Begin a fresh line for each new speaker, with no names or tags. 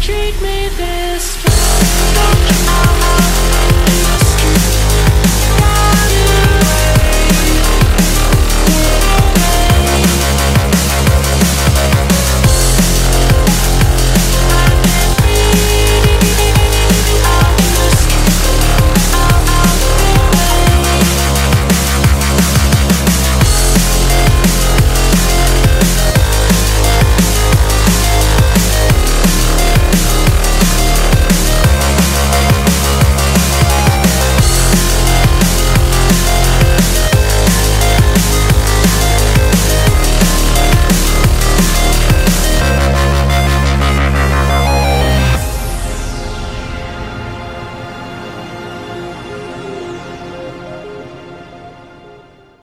treat me this way.